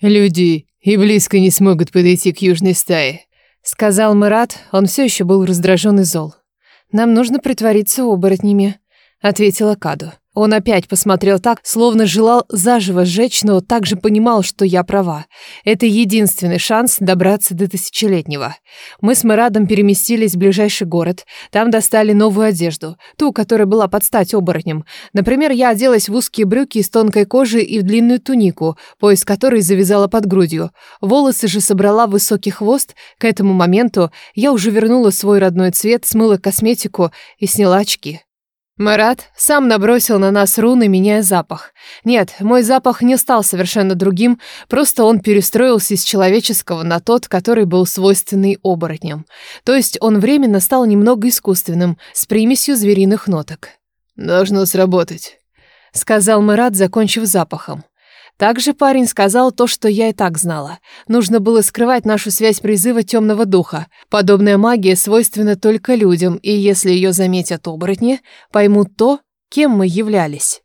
«Люди, и близко не смогут подойти к южной стае», — сказал Мурат, он все еще был раздражен и зол. «Нам нужно притвориться оборотнями», — ответила Каду. Он опять посмотрел так, словно желал заживо сжечь, но также понимал, что я права. Это единственный шанс добраться до тысячелетнего. Мы с Мирадом переместились в ближайший город. Там достали новую одежду, ту, которая была под стать оборотнем. Например, я оделась в узкие брюки из тонкой кожи и в длинную тунику, пояс которой завязала под грудью. Волосы же собрала в высокий хвост. К этому моменту я уже вернула свой родной цвет, смыла косметику и сняла очки. Марат сам набросил на нас руны, меняя запах. Нет, мой запах не стал совершенно другим, просто он перестроился из человеческого на тот, который был свойственный оборотням. То есть он временно стал немного искусственным, с примесью звериных ноток. «Должно сработать», — сказал Марат, закончив запахом. Также парень сказал то, что я и так знала. Нужно было скрывать нашу связь призыва темного духа. Подобная магия свойственна только людям, и если ее заметят оборотни, поймут то, кем мы являлись.